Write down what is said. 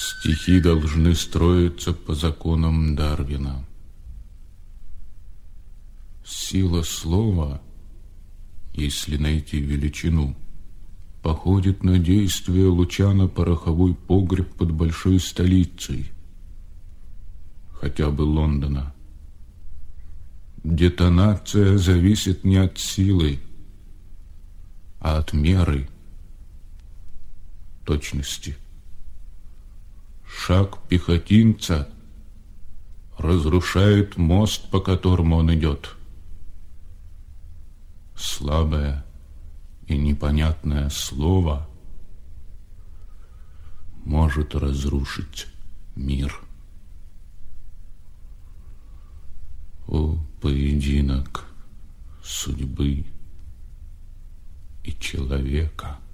Стихи должны строиться по законам Дарвина. Сила слова, если найти величину, походит на действие луча на пороховой погреб под большой столицей, хотя бы Лондона. Детонация зависит не от силы, а от меры точности. Шаг пехотинца разрушает мост, по которому он идет. Слабое и непонятное слово может разрушить мир. О, поединок судьбы и человека –